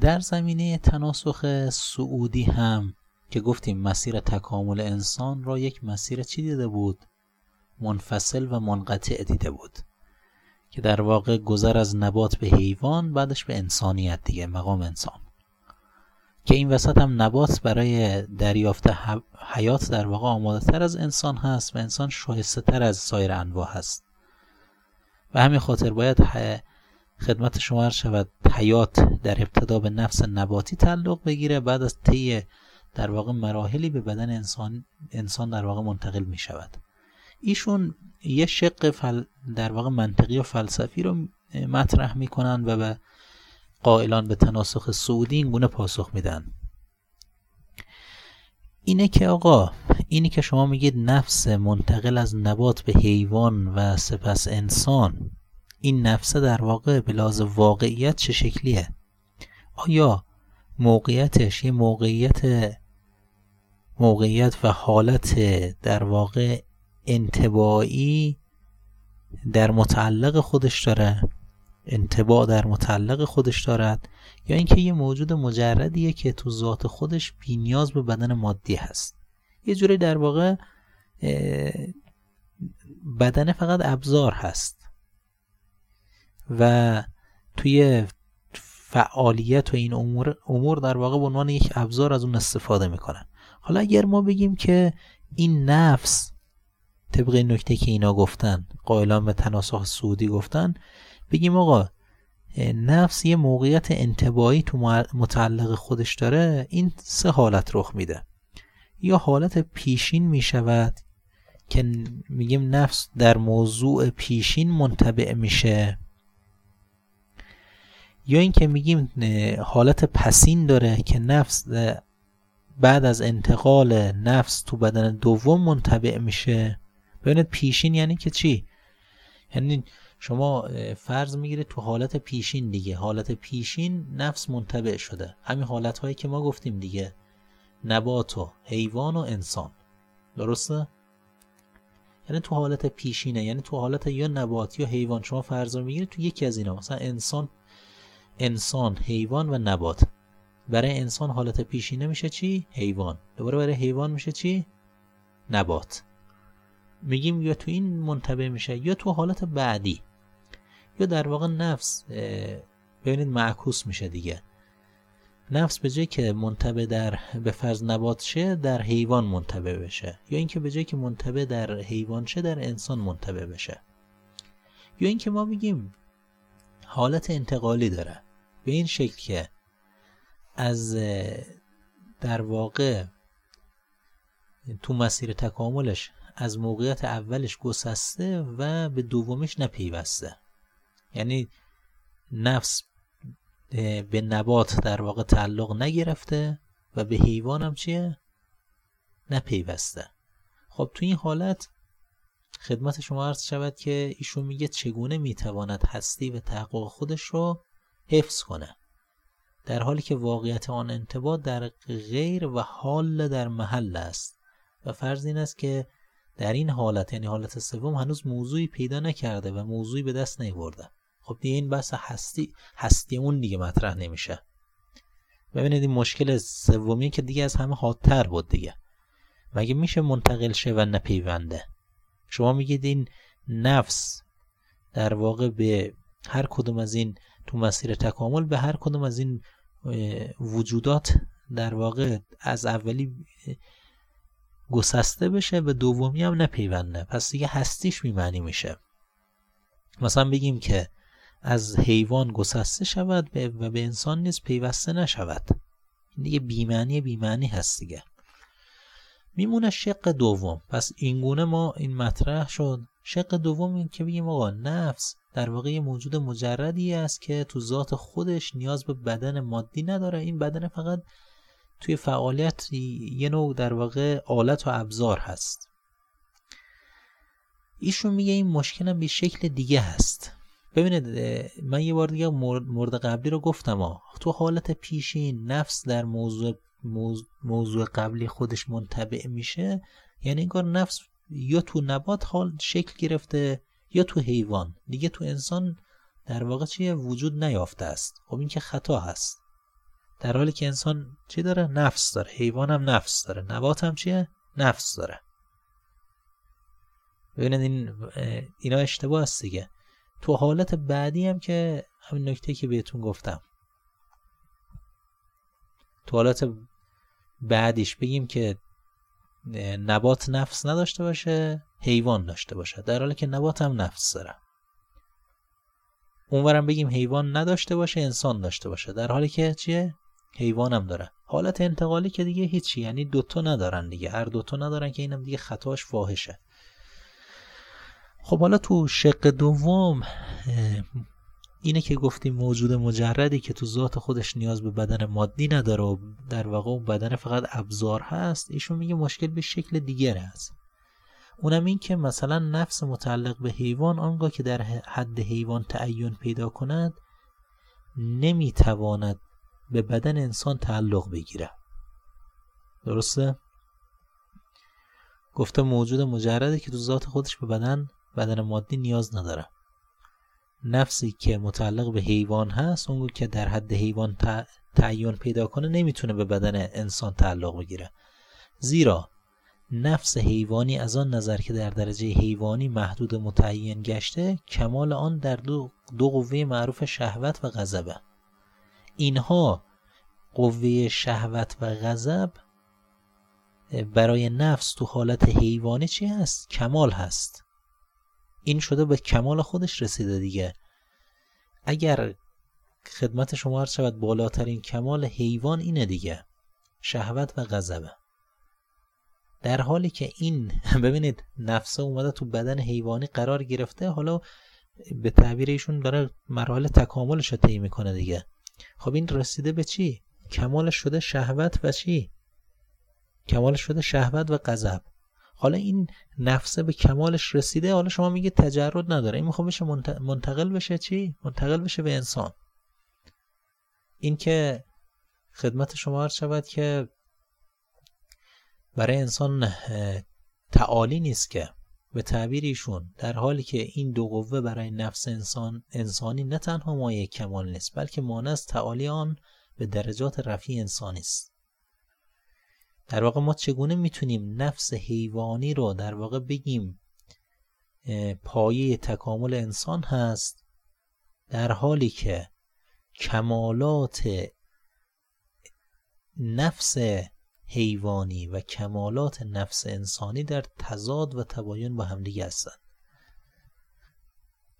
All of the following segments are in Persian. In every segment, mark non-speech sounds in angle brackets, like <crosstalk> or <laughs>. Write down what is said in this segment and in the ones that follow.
در زمینه تناسخ سعودی هم که گفتیم مسیر تکامل انسان را یک مسیر چی دیده بود؟ منفصل و منقطع دیده بود. که در واقع گذر از نبات به حیوان بعدش به انسانیت دیگه مقام انسان. که این وسط هم نبات برای دریافت حیات در واقع آماده تر از انسان هست و انسان شایسته تر از سایر انواع هست. و همین خاطر باید خدمت شما شود حیات در ابتدا به نفس نباتی تعلق بگیره بعد از طی در واقع مراحلی به بدن انسان انسان در واقع منتقل می شود ایشون یه شق فل در واقع منطقی و فلسفی رو مطرح می‌کنن و به قائلان به تناسخ سعودی این گونه پاسخ میدن. اینه که آقا اینی که شما میگید نفس منتقل از نبات به حیوان و سپس انسان این نفسه در واقع به لحاظ واقعیت چه شکلیه؟ آیا موقعیتش یه موقعیت موقعیت و حالت در واقع انتباعی در متعلق خودش داره؟ انتباع در متعلق خودش دارد یا اینکه یه موجود مجردیه که تو ذات خودش بینیاز به بدن مادی هست. یه جوری در واقع بدن فقط ابزار هست. و توی فعالیت و این امور, امور در واقع به عنوان یک ابزار از اون استفاده می‌کنن. حالا اگر ما بگیم که این نفس طبق این نکته که اینا گفتن قائلان به تناسخ سعودی گفتن بگیم آقا نفس یه موقعیت انتباهی تو متعلق خودش داره این سه حالت رخ میده. یا حالت پیشین می‌شود که میگیم نفس در موضوع پیشین منطبع میشه. یا اینکه میگیم حالت پسین داره که نفس بعد از انتقال نفس تو بدن دوم منطبع میشه. ببینید پیشین یعنی که چی؟ یعنی شما فرض می‌گیره تو حالت پیشین دیگه. حالت پیشین نفس منطبع شده. همین حالت هایی که ما گفتیم دیگه. نبات و حیوان و انسان. درسته؟ یعنی تو حالت پیشینه. یعنی تو حالت یا نبات یا حیوان. شما فرض می‌گیره تو یکی از اینا. مثلا انسان انسان حیوان و نبات. برای انسان حالت پیشینه میشه چی؟ حیوان. دوباره برای حیوان میشه چی؟ نبات. میگیم یا تو این منتبه میشه یا تو حالت بعدی. یا در واقع نفس ببینید معکوس میشه دیگه. نفس به جای که منتبه در به فرض نبات شه در حیوان منتبه بشه. یا اینکه به جای که منتبه در حیوان شه در انسان منتبه بشه. یا اینکه ما میگیم حالت انتقالی داره. به این شکل که از در واقع تو مسیر تکاملش از موقعیت اولش گسسته و به دومیش نپیوسته. یعنی نفس به نبات در واقع تعلق نگرفته و به حیوان هم چیه؟ نپیوسته. خب تو این حالت خدمت شما عرض شود که ایشون میگه چگونه می‌تواند هستی و تحقق خودش رو حفظ کنه. در حالی که واقعیت آن انتباه در غیر و حال در محل است. و فرض این است که در این حالت یعنی حالت سوم هنوز موضوعی پیدا نکرده و موضوعی به دست نیورده. خب دیگه این بحث هستی هستی اون دیگه مطرح نمیشه. ببینید این مشکل سومی که دیگه از همه حادتر بود دیگه. مگه میشه منتقل شه و نپیونده؟ شما میگید این نفس در واقع به هر کدوم از این تو مسیر تکامل به هر کدوم از این وجودات در واقع از اولی گسسته بشه به دومی هم نپیونده. پس دیگه هستیش میمعنی میشه. مثلا بگیم که از حیوان گسسته شود و به انسان نیز پیوسته نشود. این دیگه بیمعنی بیمعنی هست دیگه. میمونه شق دوم. پس اینگونه ما این مطرح شد. شق دوم این که بگیم آقا نفس در واقع موجود مجردی است که تو ذات خودش نیاز به بدن مادی نداره. این بدن فقط توی فعالیت یه نوع در واقع آلت و ابزار هست. ایشون میگه این مشکل هم به شکل دیگه هست. ببینید من یه بار دیگه مورد قبلی رو گفتم ها تو حالت پیشین نفس در موضوع موضوع قبلی خودش منطبع میشه یعنی انگار نفس یا تو نبات حال شکل گرفته یا تو حیوان. دیگه تو انسان در واقع چیه؟ وجود نیافته است. خب این که خطا هست. در حالی که انسان چی داره؟ نفس داره. حیوان هم نفس داره. نبات هم چیه؟ نفس داره. ببینید این اینا اشتباه است دیگه. تو حالت بعدی هم که همین نکته که بهتون گفتم. تو حالت بعدیش بگیم که نبات نفس نداشته باشه حیوان داشته باشه. در حالی که نبات هم نفس داره. اونورم بگیم حیوان نداشته باشه انسان داشته باشه. در حالی که چیه؟ حیوان هم داره. حالت انتقالی که دیگه هیچی یعنی دوتا ندارن دیگه. هر دوتا ندارن که اینم دیگه خطاش فاحشه. خب حالا تو شق دوم اینه که گفتیم موجود مجردی که تو ذات خودش نیاز به بدن مادی نداره و در واقع اون بدن فقط ابزار هست ایشون میگه مشکل به شکل دیگر هست. اونم این که مثلا نفس متعلق به حیوان آنگاه که در حد حیوان تعین پیدا کند نمی‌تواند به بدن انسان تعلق بگیره. درسته؟ گفته موجود مجرده که تو ذات خودش به بدن بدن مادی نیاز نداره. نفسی که متعلق به حیوان هست اون که در حد حیوان تعین پیدا کنه نمی‌تونه به بدن انسان تعلق بگیره. زیرا نفس حیوانی از آن نظر که در درجه حیوانی محدود متعین گشته کمال آن در دو, دو قوه معروف شهوت و غضبه اینها قوه شهوت و غضب برای نفس تو حالت حیوانی چی هست؟ کمال هست. این شده به کمال خودش رسیده دیگه. اگر خدمت شما هر شود بالاترین کمال حیوان اینه دیگه شهوت و غضبه. در حالی که این <laughs> ببینید نفسه اومده تو بدن حیوانی قرار گرفته حالا به تعبیر ایشون داره مراحل تکاملش رو طی می‌کنه دیگه. خب این رسیده به چی؟ کمالش شده شهوت و چی؟ کمالش شده شهوت و غضب. حالا این نفسه به کمالش رسیده حالا شما میگه تجرد نداره. این می‌خواد بشه منتقل بشه چی؟ منتقل بشه به انسان. این که خدمت شما عرض شود که برای انسان تعالی نیست که به تعبیر ایشون در حالی که این دو قوه برای نفس انسان انسانی نه تنها مایه کمال نیست بلکه مانع از تعالی آن به درجات رفیع انسانی است. در واقع ما چگونه می‌تونیم نفس حیوانی رو در واقع بگیم پایه تکامل انسان هست در حالی که کمالات نفس حیوانی و کمالات نفس انسانی در تضاد و تباین با همدیگه هستند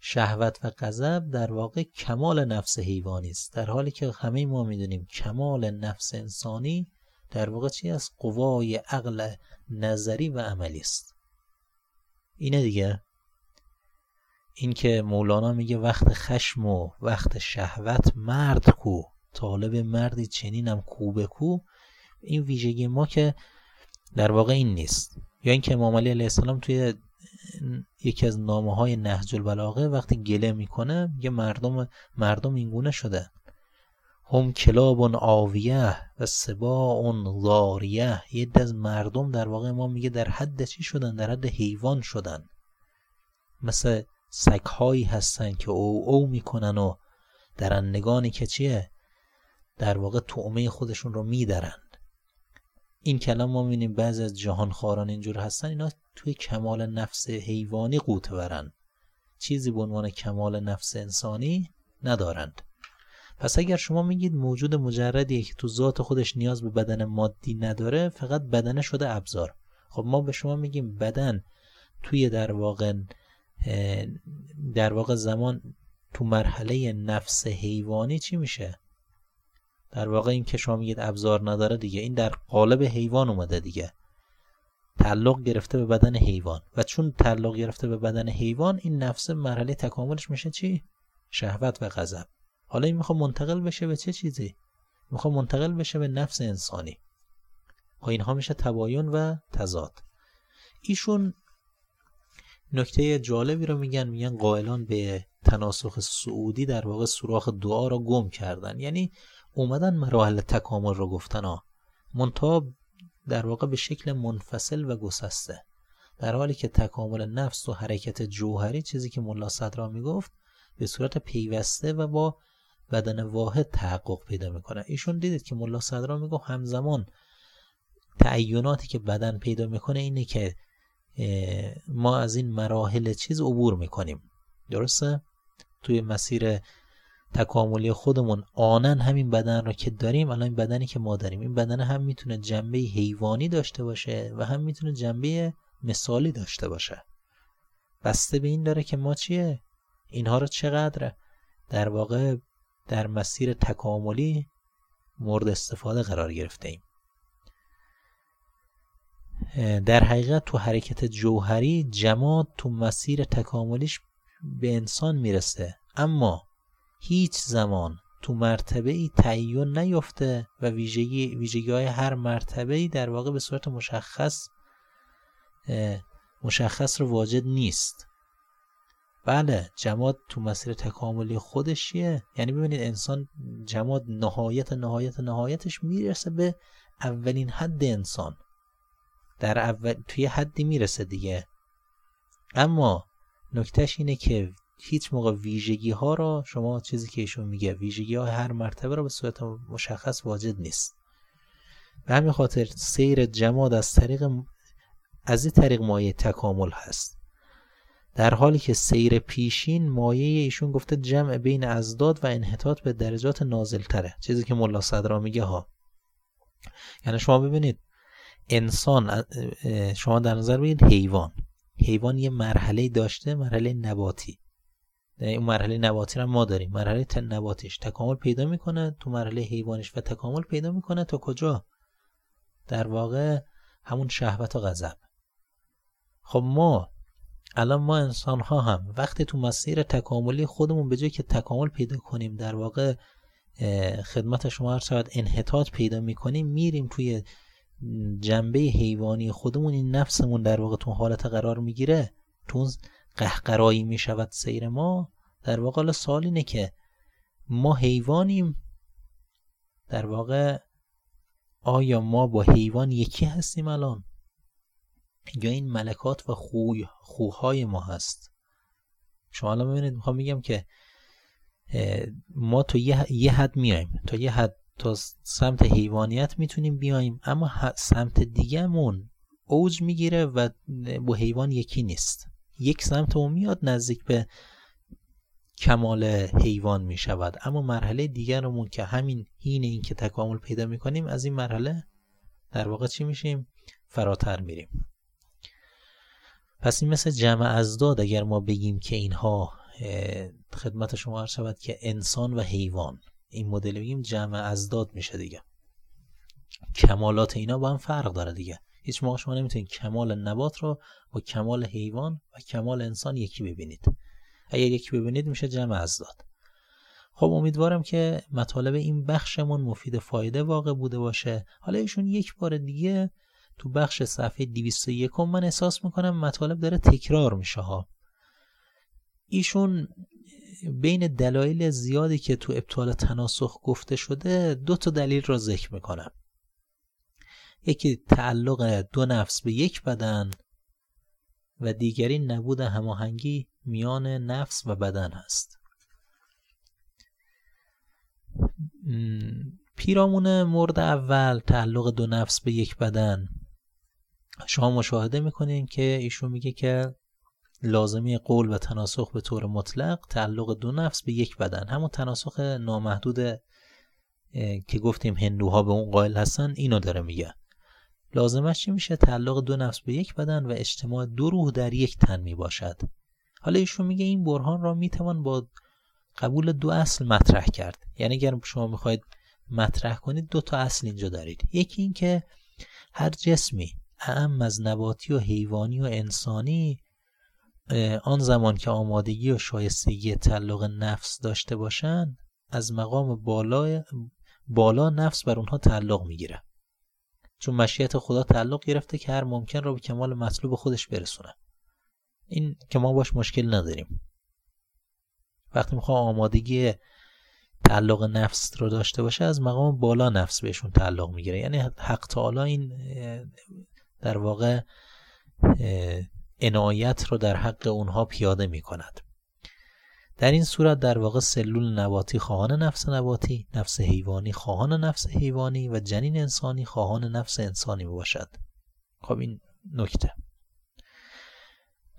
شهوت و غضب در واقع کمال نفس حیوانی است. در حالی که همه ما می‌دونیم کمال نفس انسانی در واقع چی از قوای عقل نظری و عملی است. اینه دیگه. این که مولانا میگه وقت خشم و وقت شهوت مرد کو طالب مردی چنینم کو به کو. این ویژگی ما که در واقع این نیست. یا اینکه امام علی علیه السلام توی یکی از نامه های نهج البلاغه وقتی گله می‌کنه میگه مردم مردم اینگونه شده. هم کلاب آویه و سبا ضاریه یه از مردم در واقع ما میگه در حد چی شدن؟ در حد حیوان شدن. مثل سگهایی هستن که او او می‌کنن و درندگانی که چیه؟ در واقع تعمه خودشون رو میدرند این کلام ما می‌بینیم بعضی از جهان خاران اینجور هستن اینا توی کمال نفس حیوانی قوت برن چیزی به عنوان کمال نفس انسانی ندارند. پس اگر شما میگید موجود مجردیه که تو ذات خودش نیاز به بدن مادی نداره فقط بدنه شده ابزار. خب ما به شما میگیم بدن توی در واقع در واقع زمان تو مرحله نفس حیوانی چی میشه؟ در واقع این که شما میگید ابزار نداره دیگه این در قالب حیوان اومده دیگه. تعلق گرفته به بدن حیوان. و چون تعلق گرفته به بدن حیوان این نفس مرحله تکاملش میشه چی؟ شهوت و غضب. حالا این می‌خواد منتقل بشه به چه چیزی؟ می‌خواد منتقل بشه به نفس انسانی. خب اینها میشه تباین و تضاد. ایشون نکته جالبی رو میگن میگن قائلان به تناسخ سعودی در واقع سوراخ دعا رو گم کردن. یعنی اومدن مراحل تکامل رو گفتن. ها منتها در واقع به شکل منفصل و گسسته. در حالی که تکامل نفس و حرکت جوهری چیزی که ملا صدرا می‌گفت به صورت پیوسته و با بدن واحد تحقق پیدا می‌کنه. ایشون دیدید که ملا صدرا میگه همزمان تعیناتی که بدن پیدا می‌کنه اینه که ما از این مراحل چیز عبور می‌کنیم. درسته؟ توی مسیر تکاملی خودمون آنن همین بدن را که داریم الان این بدنی که ما داریم. این بدن هم می‌تونه جنبه حیوانی داشته باشه و هم می‌تونه جنبه مثالی داشته باشه. بسته به این داره که ما چیه؟ اینها رو چقدر در واقع در مسیر تکاملی مورد استفاده قرار گرفته ایم در حقیقت تو حرکت جوهری جماد تو مسیر تکاملیش به انسان می‌رسه. اما هیچ زمان تو مرتبه ای تعین نیفته و ویژگی, ویژگی های هر مرتبه ای در واقع به صورت مشخص مشخص رو واجد نیست. بله جماد تو مسیر تکاملی خودش چیه؟ یعنی ببینید انسان جماد نهایت نهایت نهایتش می‌رسه به اولین حد انسان. در اول توی حدی می‌رسه دیگه. اما نکتهش اینه که هیچ موقع ویژگی ها را شما چیزی که ایشون میگه ویژگی ها هر مرتبه را به صورت مشخص واجد نیست. به همین خاطر سیر جماد از طریق از این طریق مایه تکامل هست. در حالی که سیر پیشین مایه ایشون گفته جمع بین ازداد و انحطاط به درجات نازلتره. چیزی که ملا صدرا میگه ها. یعنی شما ببینید انسان شما در نظر بگیرید حیوان. حیوان یه مرحله داشته مرحله نباتی. این مرحله نباتی رو ما داریم. مرحله نباتیش. تکامل پیدا می‌کنه تو مرحله حیوانش و تکامل پیدا می‌کنه تا کجا؟ در واقع همون شهوت و غضب. خب ما الان ما انسان ها هم وقتی تو مسیر تکاملی خودمون به جای که تکامل پیدا کنیم در واقع خدمت شما هر شاید انحطاط پیدا می‌کنیم میریم توی جنبه حیوانی خودمون این نفسمون در واقع تو حالت قرار می‌گیره تو قهقرایی می‌شود سیر ما. در واقع سال اینه که ما حیوانیم در واقع آیا ما با حیوان یکی هستیم الان؟ یا این ملکات و خوی خوهای ما هست. شما الان ببینید می‌خوام میگم که ما تو یه, حد میایم تا یه حد تا سمت حیوانیت می‌تونیم بیایم اما سمت دیگهمون اوج می‌گیره و با حیوان یکی نیست. یک سمت اون میاد نزدیک به کمال حیوان می شود اما مرحله دیگرمون که همین هین این که تکامل پیدا می کنیم از این مرحله در واقع چی میشیم؟ فراتر میریم. پس این مثل جمع ازداد اگر ما بگیم که اینها خدمت شما عرض شود که انسان و حیوان. این مدل بگیم جمع ازداد میشه دیگه. کمالات اینا با هم فرق داره دیگه. هیچ موقع شما نمی‌تونید کمال نبات رو با کمال حیوان و کمال انسان یکی ببینید. اگر یکی ببینید میشه جمع ازداد خب امیدوارم که مطالب این بخشمون مفید فایده واقع بوده باشه. حالا ایشون یک بار دیگه تو بخش صفحه 201 من احساس می‌کنم مطالب داره تکرار میشه ها. ایشون بین دلایل زیادی که تو ابطال تناسخ گفته شده دو تا دلیل را ذکر می‌کنم. یکی تعلق دو نفس به یک بدن و دیگری نبود هماهنگی میان نفس و بدن هست. پیرامون مورد اول تعلق دو نفس به یک بدن. شما مشاهده می‌کنین که ایشون میگه که لازمی قول و تناسخ به طور مطلق تعلق دو نفس به یک بدن. همون تناسخ نامحدود که گفتیم هندوها به اون قائل هستن اینو داره میگه. لازمش چی میشه؟ تعلق دو نفس به یک بدن و اجتماع دو روح در یک تن می باشد حالا ایشون میگه این برهان را می‌توان با قبول دو اصل مطرح کرد. یعنی اگر شما می‌خواید مطرح کنید دو تا اصل اینجا دارید. یکی این که هر جسمی اعم از نباتی و حیوانی و انسانی آن زمان که آمادگی و شایستگی تعلق نفس داشته باشند از مقام بالا بالا نفس بر اونها تعلق می‌گیره چون مشیت خدا تعلق گرفته که هر ممکن را به کمال مطلوب خودش برسونه. این که ما باش مشکل نداریم. وقتی می‌خواه آمادگی تعلق نفس رو داشته باشه از مقام بالا نفس بهشون تعلق می‌گیره. یعنی حق تعالی این در واقع عنایت رو در حق اونها پیاده می‌کند. در این صورت در واقع سلول نباتی خواهان نفس نباتی نفس حیوانی خواهان نفس حیوانی و جنین انسانی خواهان نفس انسانی باشد. خب این نکته.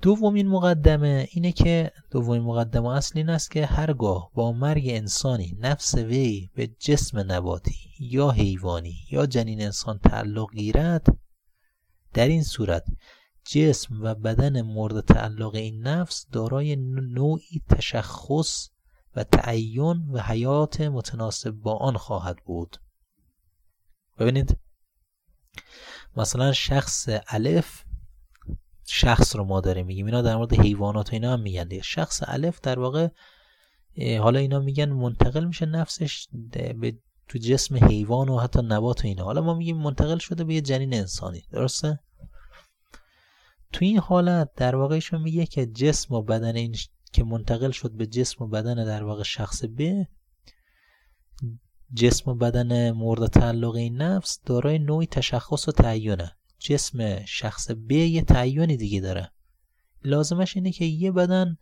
دومین مقدمه اینه که دومین مقدمه اصلی این است که هرگاه با مرگ انسانی نفس وی به جسم نباتی یا حیوانی یا جنین انسان تعلق گیرد در این صورت جسم و بدن مورد تعلق این نفس دارای نوعی تشخص و تعین و حیات متناسب با آن خواهد بود. ببینید مثلا شخص الف شخص رو ما داریم میگیم. اینا در مورد حیوانات و اینا هم میگن دیگه. شخص الف در واقع حالا اینا میگن منتقل میشه نفسش به تو جسم حیوان و حتی نبات و اینا. حالا ما میگیم منتقل شده به یه جنین انسانی. درسته؟ تو این حالت در واقعشون میگه که جسم و بدن این که منتقل شد به جسم و بدن در واقع شخص ب جسم و بدن مورد تعلق این نفس دارای نوعی تشخص و تعینه. جسم شخص ب یه تعینی دیگه داره. لازمش اینه که یه بدن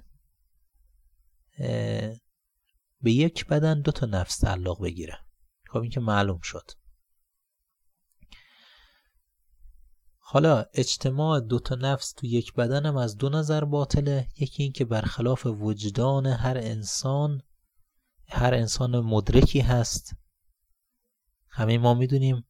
به یک بدن دو تا نفس تعلق بگیره. خب که معلوم شد. حالا اجتماع دو تا نفس تو یک بدن هم از دو نظر باطله. یکی این که برخلاف وجدان هر انسان هر انسان مدرکی هست. همه ما می‌دونیم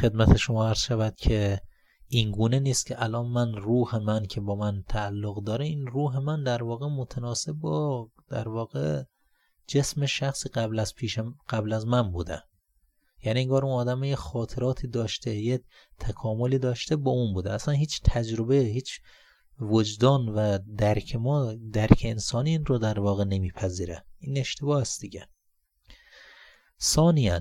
خدمت شما عرض شود که این گونه نیست که الان من روح من که با من تعلق داره این روح من در واقع متناسب با در واقع جسم شخص قبل از پیشم قبل از من بوده. یعنی انگار اون آدم یه خاطراتی داشته یه تکاملی داشته با اون بوده. اصلا هیچ تجربه هیچ وجدان و درک ما درک انسانی این رو در واقع نمیپذیره. این اشتباه است دیگه. ثانیا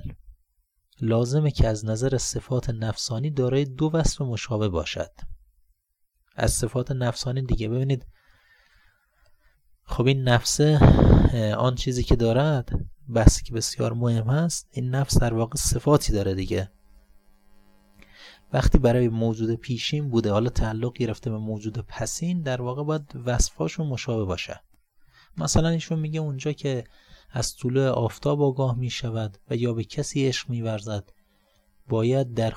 لازمه که از نظر صفات نفسانی دارای دو وصف مشابه باشد. از صفات نفسانی دیگه ببینید خب این نفسه آن چیزی که دارد بحثی که بسیار مهم هست این نفس در واقع صفاتی داره دیگه. وقتی برای موجود پیشین بوده حالا تعلق گرفته به موجود پسین در واقع باید وصفاشون مشابه باشه. مثلا ایشون میگه اونجا که از طول آفتاب آگاه می شود و یا به کسی عشق می ورزد باید در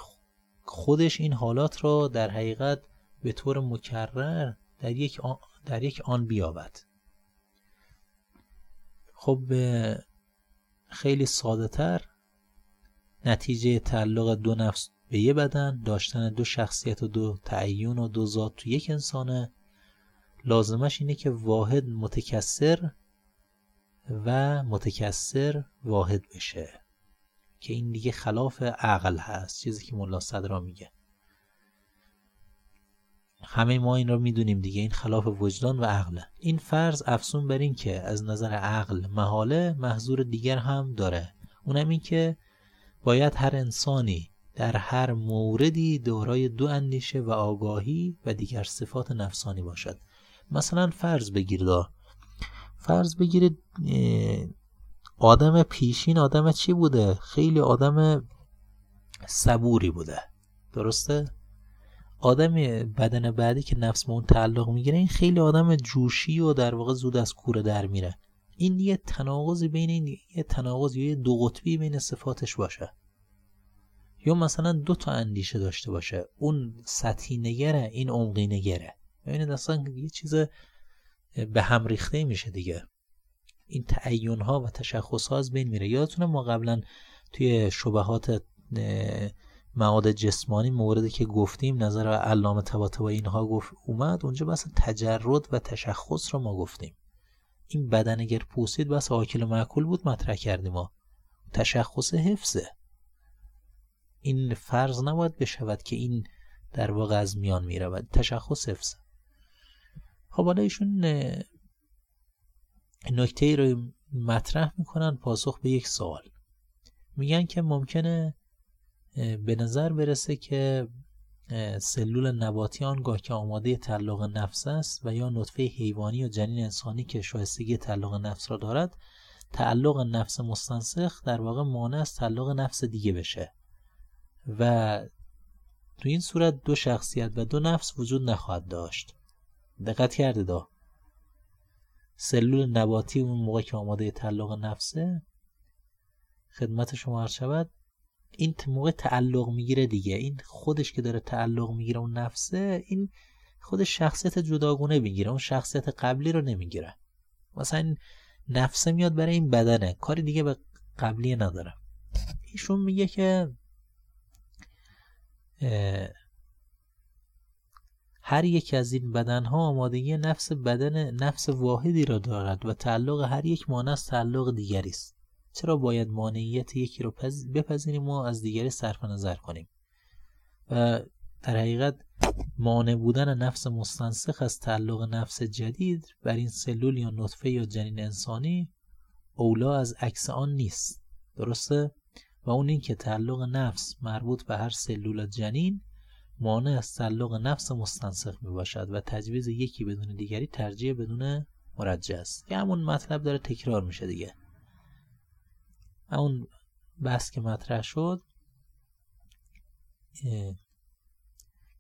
خودش این حالات را در حقیقت به طور مکرر در یک آن, در یک آن بیابد. خب خیلی ساده تر نتیجه تعلق دو نفس به یه بدن داشتن دو شخصیت و دو تعیون و دو ذات تو یک انسانه. لازمش اینه که واحد متکسر و متکسر واحد بشه که این دیگه خلاف عقل هست. چیزی که ملا صدرا میگه. همه ما این رو می‌دونیم دیگه. این خلاف وجدان و عقله این فرض افسون بر این که از نظر عقل محاله محضور دیگر هم داره. اونم این که باید هر انسانی در هر موردی دارای دو اندیشه و آگاهی و دیگر صفات نفسانی باشد. مثلا فرض بگیرید فرض بگیرید آدم پیشین آدم چی بوده؟ خیلی آدم صبوری بوده. درسته؟ آدم بدن بعدی که نفس به اون تعلق می‌گیره این خیلی آدم جوشی و در واقع زود از کوره در میره. این یه تناقضی بین این یه تناقض یه دو قطبی بین صفاتش باشه. یا مثلا دو تا اندیشه داشته باشه. اون سطحی نگره این عمقی نگره. ببینید اصلا یه چیز به هم ریخته میشه دیگه. این تعین ها و تشخص ها از بین میره. یادتونه ما قبلا توی شبهات مواد جسمانی موردی که گفتیم نظر علامه طباطبایی اینها گفت اومد اونجا بس تجرد و تشخص رو ما گفتیم. این بدن اگر پوسید بس آکل و معکول بود مطرح کردیم ما. تشخص حفظه. این فرض نباید بشود که این در واقع از میان می‌رود. تشخص حفظه. خب حالا ایشون نکته ای رو مطرح می‌کنن پاسخ به یک سوال. میگن که ممکنه به نظر برسه که سلول نباتی آنگاه که آماده تعلق نفس است و یا نطفه حیوانی و جنین انسانی که شایستگی تعلق نفس را دارد تعلق نفس مستنسخ در واقع مانع از تعلق نفس دیگه بشه. و تو این صورت دو شخصیت و دو نفس وجود نخواهد داشت. دقت کرده دا. سلول نباتی اون موقع که آماده تعلق نفسه خدمت شما عرض شود این موقع تعلق می‌گیره دیگه. این خودش که داره تعلق می‌گیره اون نفسه این خودش شخصیت جداگونه می‌گیره. اون شخصیت قبلی رو نمی‌گیره. مثلا نفسه میاد برای این بدنه. کاری دیگه به قبلی نداره. ایشون میگه که هر یک از این بدن ها آمادگی نفس بدن نفس واحدی را دارد و تعلق هر یک مانع تعلق دیگری است. چرا باید مانعیت یکی رو بپذیریم و از دیگری صرف نظر کنیم؟ و در حقیقت مانع بودن نفس مستنسخ از تعلق نفس جدید بر این سلول یا نطفه یا جنین انسانی اولا از عکس آن نیست. درسته؟ و اون این که تعلق نفس مربوط به هر سلول جنین مانع از تعلق نفس مستنسخ می باشد و تجویز یکی بدون دیگری ترجیح بدون مرجع است. که همون مطلب داره تکرار میشه دیگه. همون بحث که مطرح شد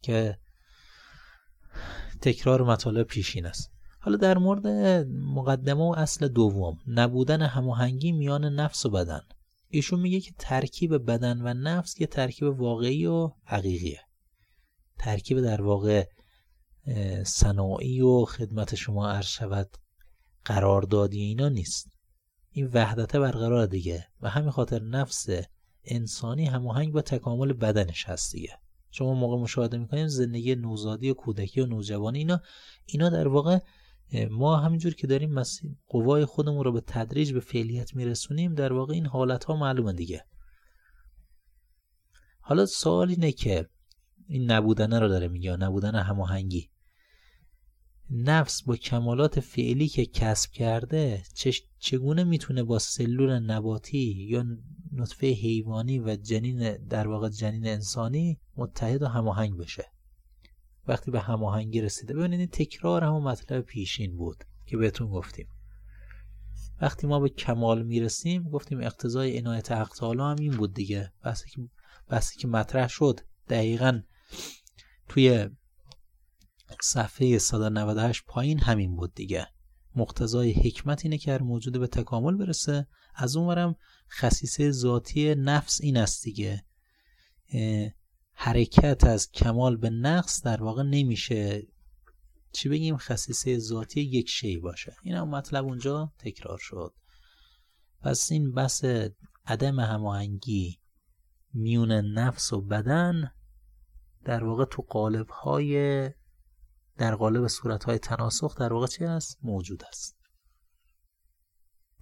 که تکرار مطالب پیشین است. حالا در مورد مقدمه و اصل دوم نبودن هماهنگی میان نفس و بدن. ایشون میگه که ترکیب بدن و نفس یه ترکیب واقعی و حقیقیه. ترکیب در واقع صناعی و خدمت شما عرض شود قراردادی اینا نیست. این وحدت برقرار دیگه و همین خاطر نفس انسانی هماهنگ با تکامل بدنش هست دیگه. شما موقع مشاهده می‌کنیم زندگی نوزادی و کودکی و نوجوانی اینا اینا در واقع ما همینجور که داریم قوای خودمون رو به تدریج به فعلیت میرسونیم در واقع این حالت ها معلومه دیگه. حالا سوال اینه که این نبودنه رو داره میگه نبودن هماهنگی. نفس با کمالات فعلی که کسب کرده چگونه می‌تونه با سلول نباتی یا نطفه حیوانی و جنین در واقع جنین انسانی متحد و هماهنگ بشه؟ وقتی به هماهنگی رسیده. ببینید تکرار همون مطلب پیشین بود که بهتون گفتیم. وقتی ما به کمال می‌رسیم گفتیم اقتضای عنایت حق هم این بود دیگه. بحثی که بحثی که مطرح شد دقیقا توی صفحه 198 پایین همین بود دیگه. مقتضای حکمت اینه که هر موجود به تکامل برسه از اونورم خصیصه ذاتی نفس این است دیگه. حرکت از کمال به نقص در واقع نمیشه. چی بگیم؟ خصیصه ذاتی یک شی باشه. این هم مطلب اونجا تکرار شد. پس این بس عدم هماهنگی میون نفس و بدن در واقع تو قالب های در قالب صورت های تناسخ در واقع چی هست؟ موجود است